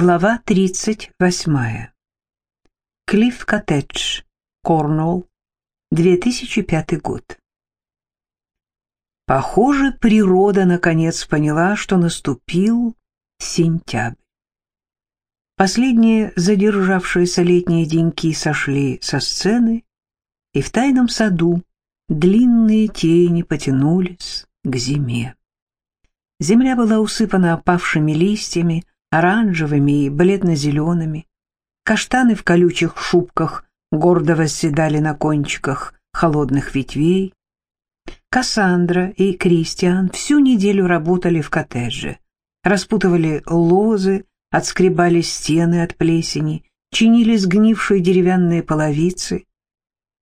Глава 38. Клифф Коттедж, Корнуолл, 2005 год. Похоже, природа наконец поняла, что наступил сентябрь. Последние задержавшиеся летние деньки сошли со сцены, и в тайном саду длинные тени потянулись к зиме. Земля была усыпана опавшими листьями, оранжевыми и бледно-зелеными. Каштаны в колючих шубках гордо восседали на кончиках холодных ветвей. Кассандра и Кристиан всю неделю работали в коттедже, распутывали лозы, отскребали стены от плесени, чинили сгнившие деревянные половицы.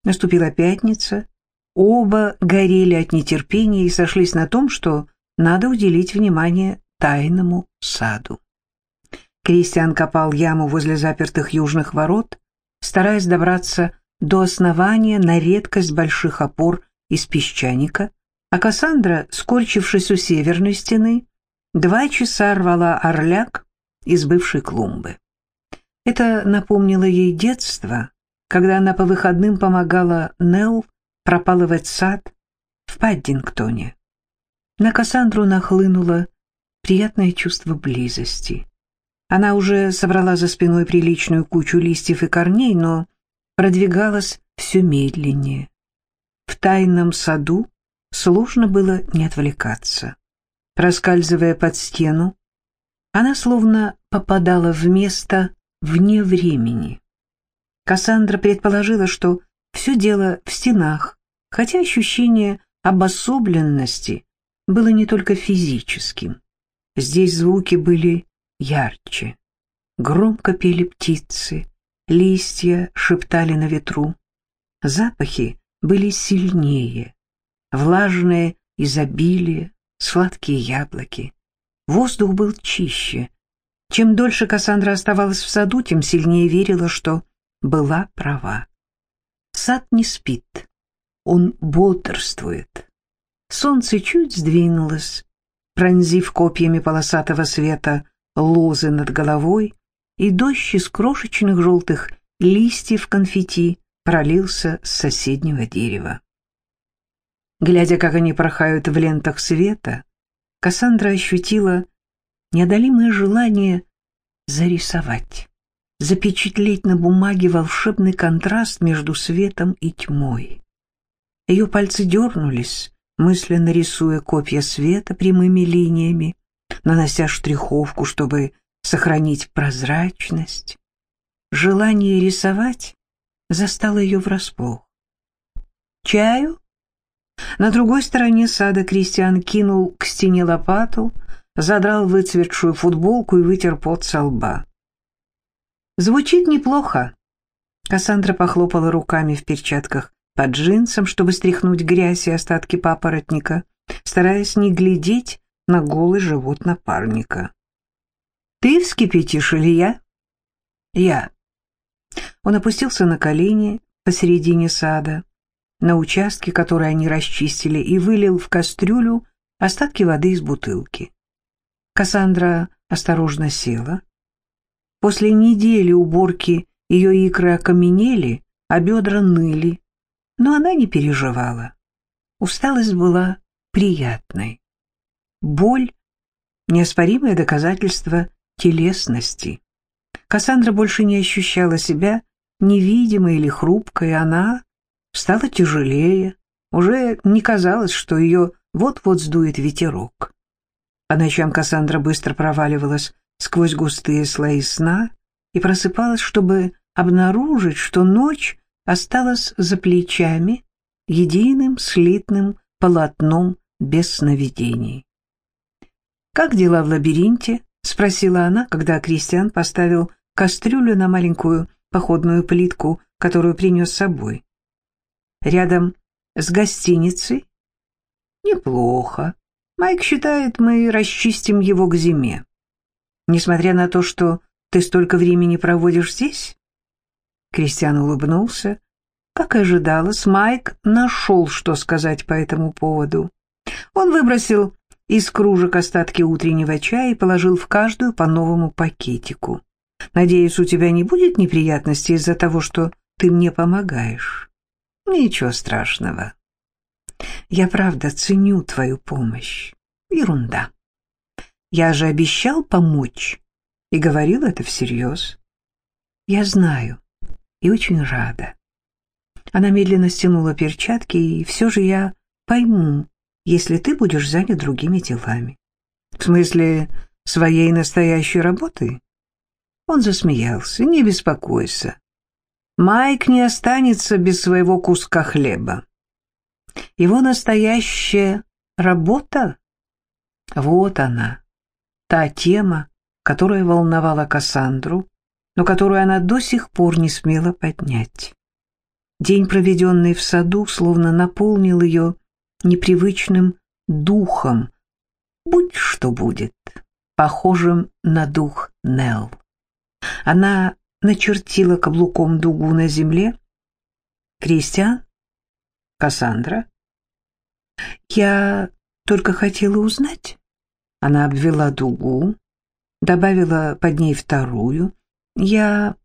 Наступила пятница, оба горели от нетерпения и сошлись на том, что надо уделить внимание тайному саду. Кристиан копал яму возле запертых южных ворот, стараясь добраться до основания на редкость больших опор из песчаника, а Кассандра, скорчившись у северной стены, два часа рвала орляк из бывшей клумбы. Это напомнило ей детство, когда она по выходным помогала Нелл пропалывать сад в Паддингтоне. На Кассандру нахлынуло приятное чувство близости. Она уже собрала за спиной приличную кучу листьев и корней, но продвигалась все медленнее. В тайном саду сложно было не отвлекаться. Проскальзывая под стену, она словно попадала в место вне времени. Кассандра предположила, что все дело в стенах, хотя ощущение обособленности было не только физическим. Здесь звуки были ярче. Громко пели птицы, листья шептали на ветру. Запахи были сильнее, влажное изобилие, сладкие яблоки. Воздух был чище. Чем дольше Кассандра оставалась в саду, тем сильнее верила, что была права. Сад не спит, он бодрствует. Солнце чуть сдвинулось, пронзив копьями полосатого света лозы над головой, и дождь из крошечных желтых листьев конфетти пролился с соседнего дерева. Глядя, как они порхают в лентах света, Кассандра ощутила неодолимое желание зарисовать, запечатлеть на бумаге волшебный контраст между светом и тьмой. Ее пальцы дернулись, мысленно рисуя копья света прямыми линиями, нанося штриховку, чтобы сохранить прозрачность. Желание рисовать застало ее врасплох. «Чаю?» На другой стороне сада Кристиан кинул к стене лопату, задрал выцветшую футболку и вытер пот со лба. «Звучит неплохо». Кассандра похлопала руками в перчатках под джинсом, чтобы стряхнуть грязь и остатки папоротника, стараясь не глядеть на голый живот напарника. «Ты вскипятишь или я?» «Я». Он опустился на колени посередине сада, на участке, который они расчистили, и вылил в кастрюлю остатки воды из бутылки. Кассандра осторожно села. После недели уборки ее икры окаменели, а бедра ныли, но она не переживала. Усталость была приятной. Боль — неоспоримое доказательство телесности. Кассандра больше не ощущала себя невидимой или хрупкой, она стала тяжелее, уже не казалось, что ее вот-вот сдует ветерок. По ночам Кассандра быстро проваливалась сквозь густые слои сна и просыпалась, чтобы обнаружить, что ночь осталась за плечами единым слитным полотном без сновидений. «Как дела в лабиринте?» — спросила она, когда Кристиан поставил кастрюлю на маленькую походную плитку, которую принес с собой. «Рядом с гостиницей?» «Неплохо. Майк считает, мы расчистим его к зиме. Несмотря на то, что ты столько времени проводишь здесь?» Кристиан улыбнулся. Как и ожидалось, Майк нашел, что сказать по этому поводу. Он выбросил из кружек остатки утреннего чая и положил в каждую по новому пакетику. Надеюсь, у тебя не будет неприятностей из-за того, что ты мне помогаешь. Ничего страшного. Я правда ценю твою помощь. Ерунда. Я же обещал помочь и говорил это всерьез. Я знаю и очень рада. Она медленно стянула перчатки, и все же я пойму, если ты будешь занят другими делами. В смысле, своей настоящей работы? Он засмеялся. Не беспокойся. Майк не останется без своего куска хлеба. Его настоящая работа? Вот она, та тема, которая волновала Кассандру, но которую она до сих пор не смела поднять. День, проведенный в саду, словно наполнил ее непривычным духом, будь что будет, похожим на дух Нелл. Она начертила каблуком дугу на земле. «Кристиан? Кассандра?» «Я только хотела узнать». Она обвела дугу, добавила под ней вторую. «Я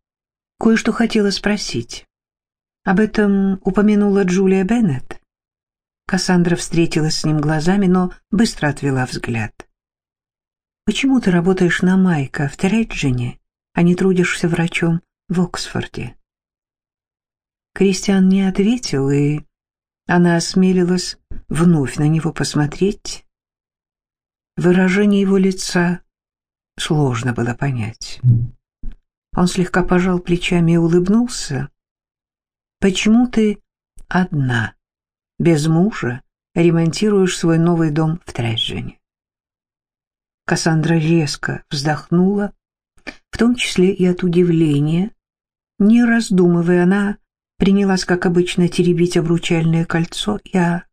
кое-что хотела спросить. Об этом упомянула Джулия Беннет». Кассандра встретилась с ним глазами, но быстро отвела взгляд. «Почему ты работаешь на Майка в Треджине, а не трудишься врачом в Оксфорде?» Кристиан не ответил, и она осмелилась вновь на него посмотреть. Выражение его лица сложно было понять. Он слегка пожал плечами и улыбнулся. «Почему ты одна?» Без мужа ремонтируешь свой новый дом в Треджине. Кассандра резко вздохнула, в том числе и от удивления. Не раздумывая, она принялась, как обычно, теребить обручальное кольцо. Я...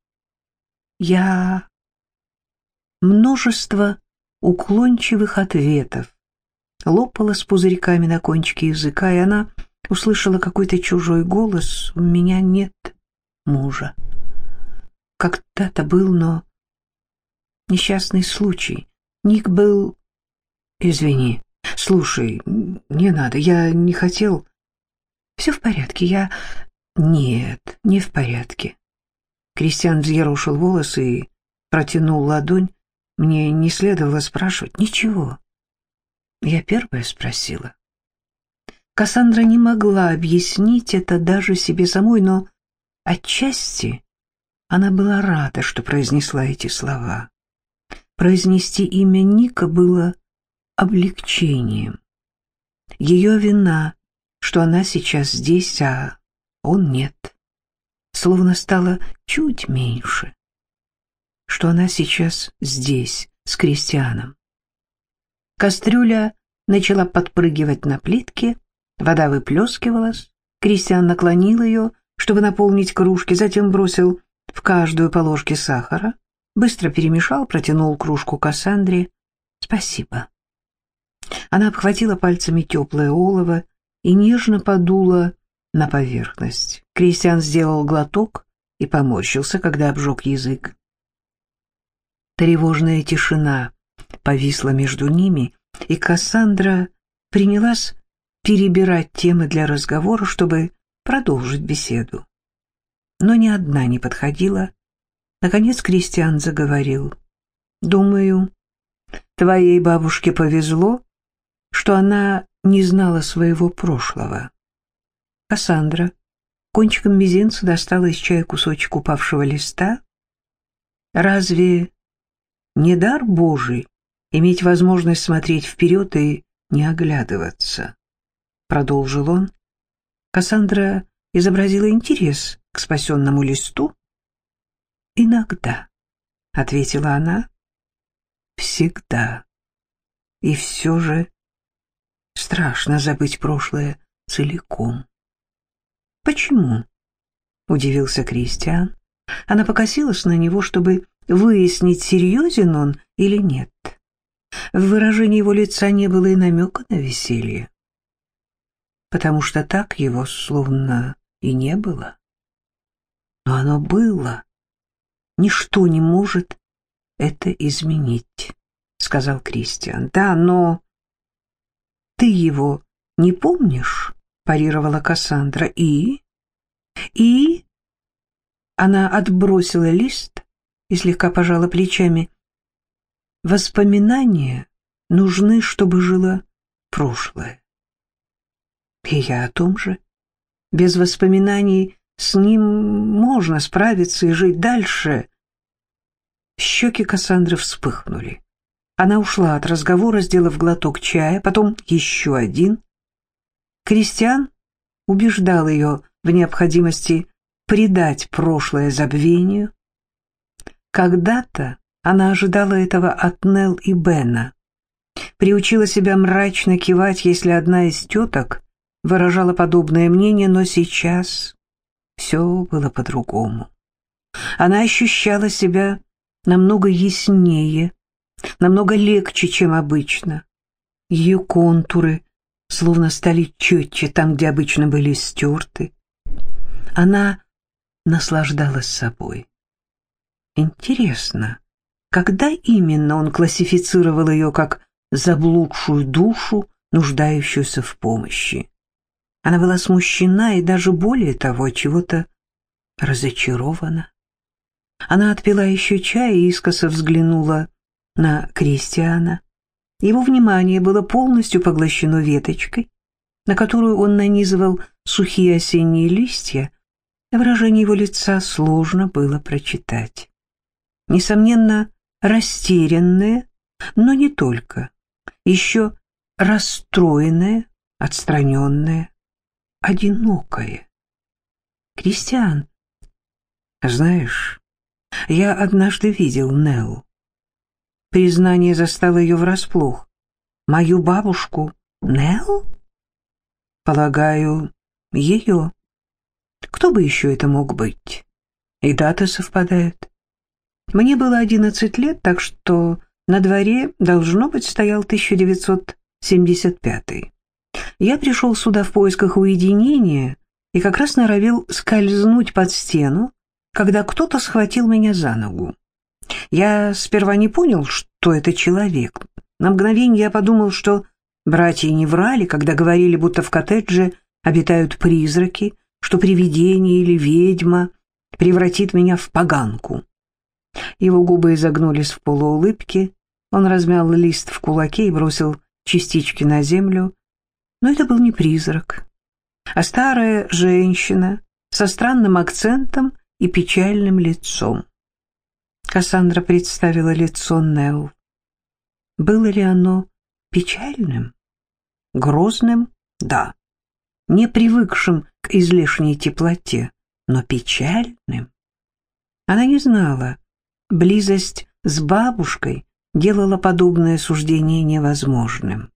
я... Множество уклончивых ответов лопала с пузырьками на кончике языка, и она услышала какой-то чужой голос «У меня нет мужа» когда-то был, но... Несчастный случай. Ник был... Извини. Слушай, не надо, я не хотел... Все в порядке, я... Нет, не в порядке. Кристиан взъерошил волосы и протянул ладонь. Мне не следовало спрашивать. Ничего. Я первая спросила. Кассандра не могла объяснить это даже себе самой, но отчасти она была рада, что произнесла эти слова. Произнести имя Ника было облегчением. Ее вина, что она сейчас здесь, а он нет, словно стало чуть меньше, что она сейчас здесь, с крестьяном. Кастрюля начала подпрыгивать на плитке, вода выплескивалась, Кристиан наклонил ее, чтобы наполнить кружки, затем бросил в каждую по ложке сахара, быстро перемешал, протянул кружку Кассандре. «Спасибо». Она обхватила пальцами теплое олово и нежно подула на поверхность. Кристиан сделал глоток и поморщился, когда обжег язык. Тревожная тишина повисла между ними, и Кассандра принялась перебирать темы для разговора, чтобы продолжить беседу но ни одна не подходила. Наконец Кристиан заговорил. «Думаю, твоей бабушке повезло, что она не знала своего прошлого». Кассандра кончиком мизинца достала из чая кусочек упавшего листа. «Разве не дар Божий иметь возможность смотреть вперед и не оглядываться?» Продолжил он. Кассандра изобразила интерес к спасенному листу? «Иногда», — ответила она, — «всегда. И все же страшно забыть прошлое целиком». «Почему?» — удивился Кристиан. Она покосилась на него, чтобы выяснить, серьезен он или нет. В выражении его лица не было и намека на веселье. Потому что так его словно и не было. Но оно было. Ничто не может это изменить, сказал Кристиан. Да, но ты его не помнишь?» — парировала Кассандра. «И?» «И?» Она отбросила лист и слегка пожала плечами. «Воспоминания нужны, чтобы жило прошлое». И я о том же. Без воспоминаний с ним можно справиться и жить дальше. Щеки Кассандры вспыхнули. Она ушла от разговора, сделав глоток чая, потом еще один. Кристиан убеждал ее в необходимости предать прошлое забвению. Когда-то она ожидала этого от Нелл и Бена. Приучила себя мрачно кивать, если одна из теток выражала подобное мнение, но сейчас все было по-другому. Она ощущала себя намного яснее, намного легче, чем обычно. Ее контуры словно стали четче там, где обычно были стерты. Она наслаждалась собой. Интересно, когда именно он классифицировал ее как заблудшую душу, нуждающуюся в помощи? Она была смущена и даже более того, чего-то разочарована. Она отпила еще чай и искоса взглянула на Кристиана. Его внимание было полностью поглощено веточкой, на которую он нанизывал сухие осенние листья, выражение его лица сложно было прочитать. Несомненно, растерянное, но не только, еще расстроенное, отстраненное, одинокое. Кристиан, знаешь, я однажды видел Нелл. Признание застало ее врасплох. Мою бабушку Нелл? Полагаю, ее. Кто бы еще это мог быть? И даты совпадают. Мне было одиннадцать лет, так что на дворе, должно быть, стоял 1975 Я пришел сюда в поисках уединения и как раз норовил скользнуть под стену, когда кто-то схватил меня за ногу. Я сперва не понял, что это человек. На мгновение я подумал, что братья не врали, когда говорили, будто в коттедже обитают призраки, что привидение или ведьма превратит меня в поганку. Его губы изогнулись в полуулыбке, он размял лист в кулаке и бросил частички на землю. Но это был не призрак, а старая женщина со странным акцентом и печальным лицом. Кассандра представила лицо Нелл. Было ли оно печальным? Грозным? Да. Не привыкшим к излишней теплоте, но печальным? Она не знала. Близость с бабушкой делала подобное суждение невозможным.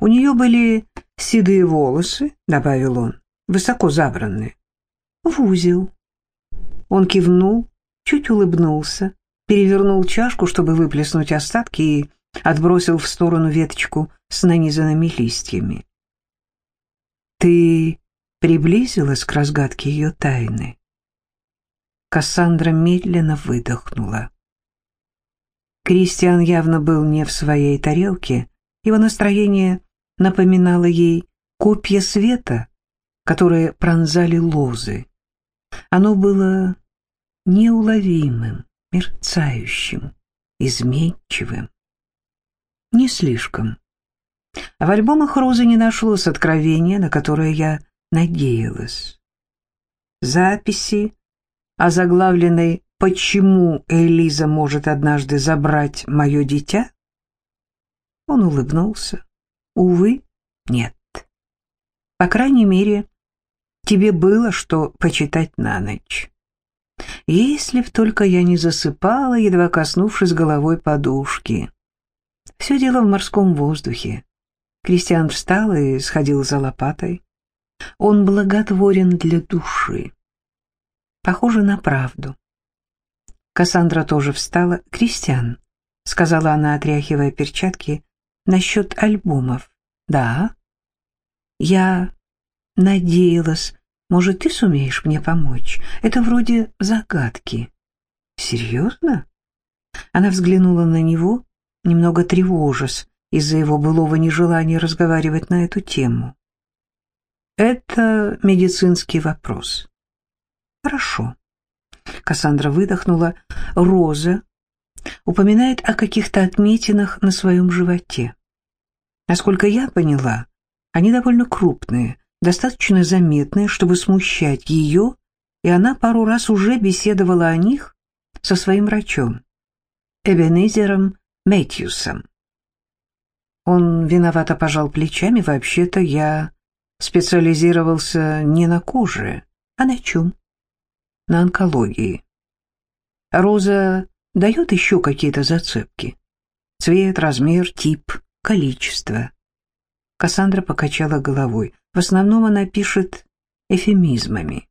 У нее были седые волосы, добавил он, высоко забранные, в узел. Он кивнул, чуть улыбнулся, перевернул чашку, чтобы выплеснуть остатки, и отбросил в сторону веточку с нанизанными листьями. «Ты приблизилась к разгадке ее тайны?» Кассандра медленно выдохнула. Кристиан явно был не в своей тарелке, его настроение напоминало ей копья света, которые пронзали лозы. Оно было неуловимым, мерцающим, изменчивым. Не слишком. А в альбомах Розы не нашлось откровения, на которое я надеялась. Записи, озаглавленной «Почему Элиза может однажды забрать мое дитя?» Он улыбнулся. «Увы, нет. По крайней мере, тебе было что почитать на ночь». Если б только я не засыпала, едва коснувшись головой подушки. Все дело в морском воздухе. Кристиан встал и сходил за лопатой. Он благотворен для души. Похоже на правду. Кассандра тоже встала. «Кристиан», — сказала она, отряхивая перчатки, — «насчет альбомов». «Да». «Я надеялась, может, ты сумеешь мне помочь? Это вроде загадки. Серьезно? Она взглянула на него, немного тревожась из-за его былого нежелания разговаривать на эту тему. Это медицинский вопрос. Хорошо. Кассандра выдохнула. Роза упоминает о каких-то отметинах на своем животе. Насколько я поняла, они довольно крупные, достаточно заметные, чтобы смущать ее, и она пару раз уже беседовала о них со своим врачом, Эбенезером Мэтьюсом. Он виновато пожал плечами. Вообще-то я специализировался не на коже, а на чем? На онкологии. Роза дает еще какие-то зацепки. Цвет, размер, тип, количество. Кассандра покачала головой. В основном она пишет эфемизмами.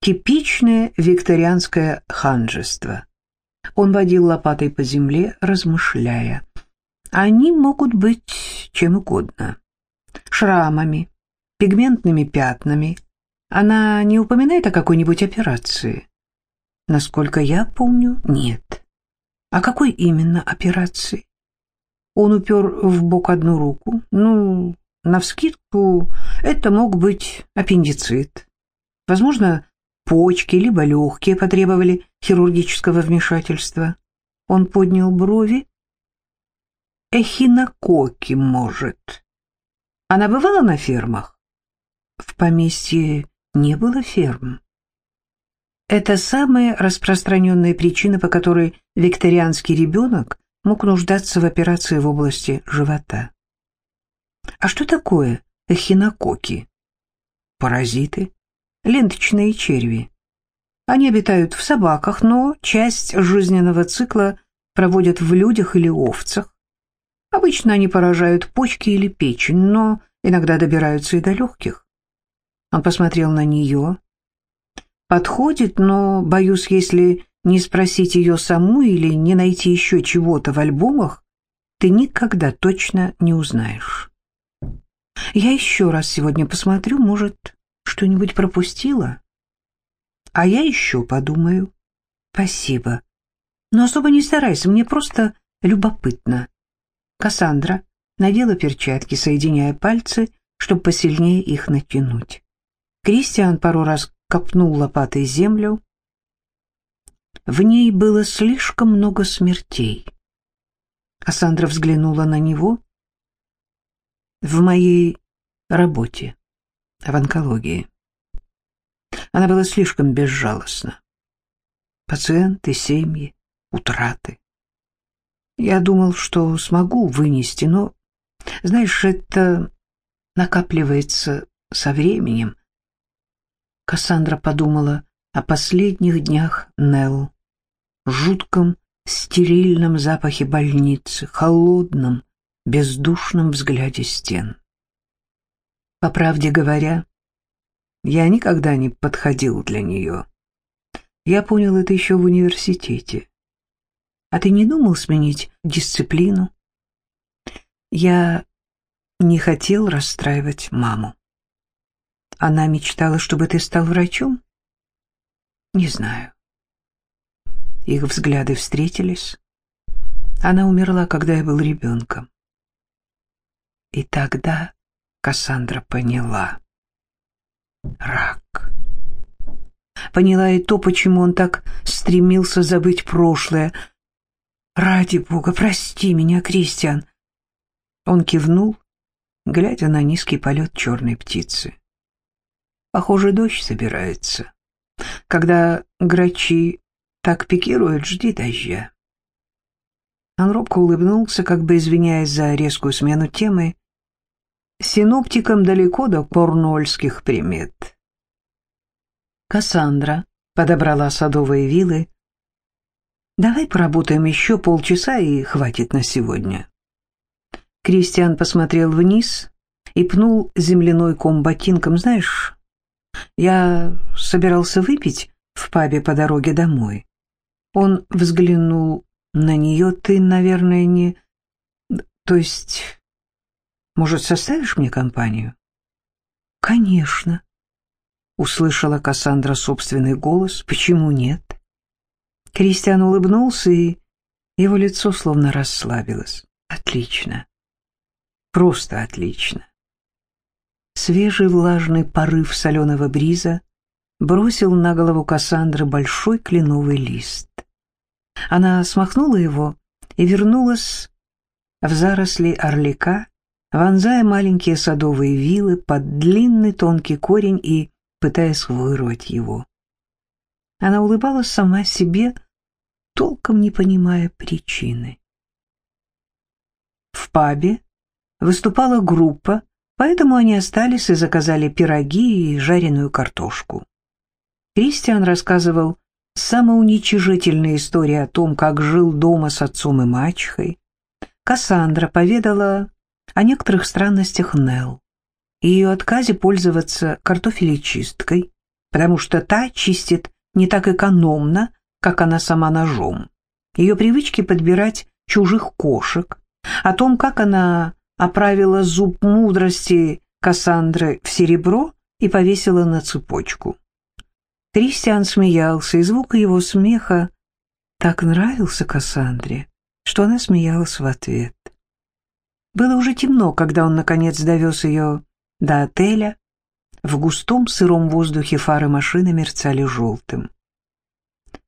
Типичное викторианское ханжество. Он водил лопатой по земле, размышляя. Они могут быть чем угодно. Шрамами, пигментными пятнами. Она не упоминает о какой-нибудь операции? Насколько я помню, нет. А какой именно операции? Он упер в бок одну руку. Ну, навскидку, это мог быть аппендицит. Возможно, почки либо легкие потребовали хирургического вмешательства. Он поднял брови эхинококи, может. Она бывала на фермах? В поместье не было ферм. Это самая распространенная причина, по которой викторианский ребенок мог нуждаться в операции в области живота. А что такое эхинококи? Паразиты, ленточные черви. Они обитают в собаках, но часть жизненного цикла проводят в людях или овцах. Обычно они поражают почки или печень, но иногда добираются и до легких. Он посмотрел на нее. Подходит, но, боюсь, если не спросить ее саму или не найти еще чего-то в альбомах, ты никогда точно не узнаешь. Я еще раз сегодня посмотрю, может, что-нибудь пропустила? А я еще подумаю. Спасибо. Но особо не старайся, мне просто любопытно. Кассандра надела перчатки, соединяя пальцы, чтобы посильнее их натянуть. Кристиан пару раз копнул лопатой землю. В ней было слишком много смертей. Кассандра взглянула на него. В моей работе, в онкологии. Она была слишком безжалостна. Пациенты, семьи, утраты. Я думал, что смогу вынести, но, знаешь, это накапливается со временем. Кассандра подумала о последних днях Нелл, жутком стерильном запахе больницы, холодном, бездушном взгляде стен. По правде говоря, я никогда не подходил для нее. Я понял это еще в университете. А ты не думал сменить дисциплину? Я не хотел расстраивать маму. Она мечтала, чтобы ты стал врачом? Не знаю. Их взгляды встретились. Она умерла, когда я был ребенком. И тогда Кассандра поняла. Рак. Поняла и то, почему он так стремился забыть прошлое — «Ради бога, прости меня, Кристиан!» Он кивнул, глядя на низкий полет черной птицы. «Похоже, дождь собирается. Когда грачи так пикируют, жди дождя». Он робко улыбнулся, как бы извиняясь за резкую смену темы. «Синоптикам далеко до корнуольских примет». Кассандра подобрала садовые вилы, Давай поработаем еще полчаса и хватит на сегодня. Кристиан посмотрел вниз и пнул земляной ком ботинком. Знаешь, я собирался выпить в пабе по дороге домой. Он взглянул на нее. Ты, наверное, не... То есть, может, составишь мне компанию? Конечно. Услышала Кассандра собственный голос. Почему нет? Кристиан улыбнулся, и его лицо словно расслабилось. Отлично. Просто отлично. Свежий влажный порыв соленого бриза бросил на голову Кассандры большой кленовый лист. Она смахнула его и вернулась в заросли орлика, вонзая маленькие садовые вилы под длинный тонкий корень и пытаясь вырвать его. Она улыбалась сама себе, толком не понимая причины. В пабе выступала группа, поэтому они остались и заказали пироги и жареную картошку. Кристиан рассказывал самоуничижительные истории о том, как жил дома с отцом и мачехой. Кассандра поведала о некоторых странностях Нелл и ее отказе пользоваться картофелечисткой, потому что та чистит не так экономно, как она сама ножом. Ее привычки подбирать чужих кошек, о том, как она оправила зуб мудрости Кассандры в серебро и повесила на цепочку. Кристиан смеялся, и звук его смеха так нравился Кассандре, что она смеялась в ответ. Было уже темно, когда он, наконец, довез ее до отеля. В густом сыром воздухе фары машины мерцали желтым.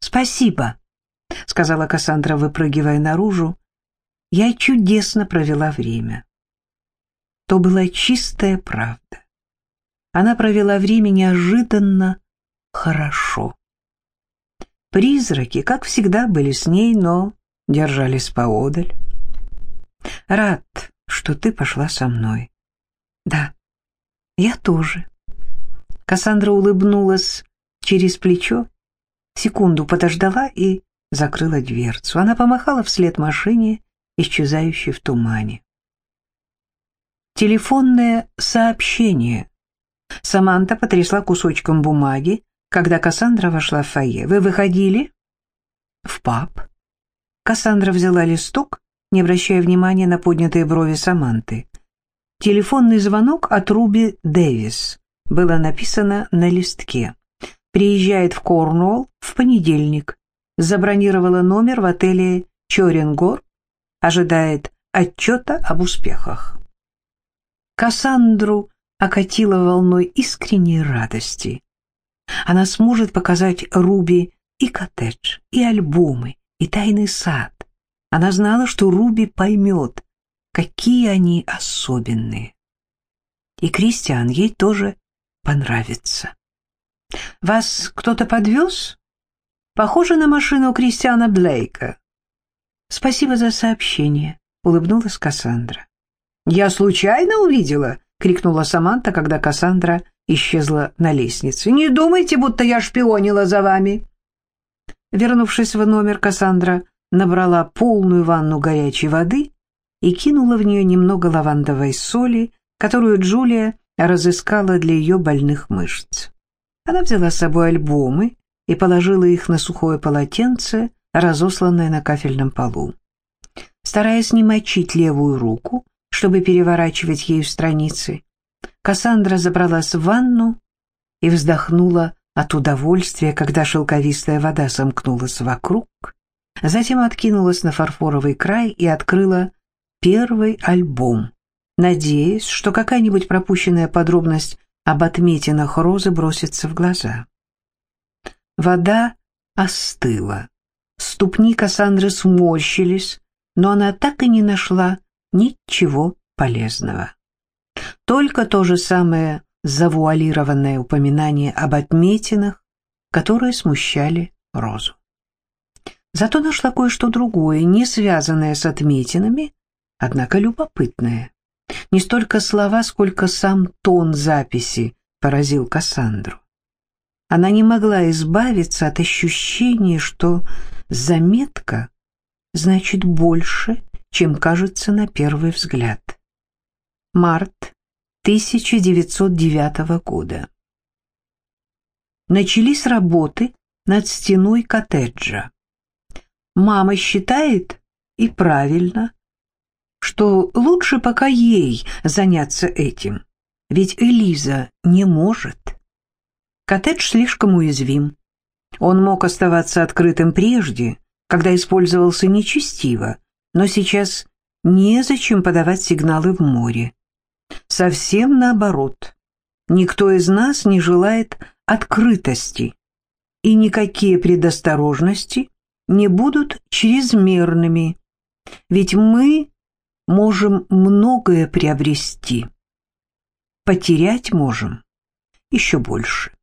«Спасибо», — сказала Кассандра, выпрыгивая наружу. «Я чудесно провела время». То была чистая правда. Она провела время неожиданно хорошо. Призраки, как всегда, были с ней, но держались поодаль. «Рад, что ты пошла со мной». «Да, я тоже». Кассандра улыбнулась через плечо секунду подождала и закрыла дверцу. Она помахала вслед машине, исчезающей в тумане. Телефонное сообщение. Саманта потрясла кусочком бумаги, когда Кассандра вошла в фойе. «Вы выходили?» «В паб». Кассандра взяла листок, не обращая внимания на поднятые брови Саманты. Телефонный звонок от Руби Дэвис было написано на листке приезжает в Корнуолл в понедельник. Забронировала номер в отеле Чорингор, ожидает отчета об успехах. Кассандру окатила волной искренней радости. Она сможет показать Руби и коттедж, и альбомы, и тайный сад. Она знала, что Руби поймет, какие они особенные. И Кристиан ей тоже понравится. Вас кто-то подвез? Похоже на машину Кристиана Блейка. Спасибо за сообщение, улыбнулась Кассандра. Я случайно увидела, крикнула Саманта, когда Кассандра исчезла на лестнице. Не думайте, будто я шпионила за вами. Вернувшись в номер, Кассандра набрала полную ванну горячей воды и кинула в нее немного лавандовой соли, которую Джулия разыскала для ее больных мышц. Она взяла с собой альбомы и положила их на сухое полотенце, разосланное на кафельном полу. Стараясь не мочить левую руку, чтобы переворачивать ею страницы, Кассандра забралась в ванну и вздохнула от удовольствия, когда шелковистая вода сомкнулась вокруг, затем откинулась на фарфоровый край и открыла первый альбом, надеясь, что какая-нибудь пропущенная подробность об отметинах розы бросится в глаза. Вода остыла. Ступни Кассандры сморщились, но она так и не нашла ничего полезного. Только то же самое завуалированное упоминание об отметинах, которые смущали розу. Зато нашла кое-что другое, не связанное с отметинами, однако любопытное. Не столько слова, сколько сам тон записи поразил Кассандру. Она не могла избавиться от ощущения, что заметка значит больше, чем кажется на первый взгляд. Март 1909 года. Начались работы над стеной коттеджа. Мама считает, и правильно, что лучше пока ей заняться этим, ведь Элиза не может. Коттедж слишком уязвим. Он мог оставаться открытым прежде, когда использовался нечестиво, но сейчас незачем подавать сигналы в море. Совсем наоборот. Никто из нас не желает открытости, и никакие предосторожности не будут чрезмерными, ведь мы можем многое приобрести. Потерять можем еще больше.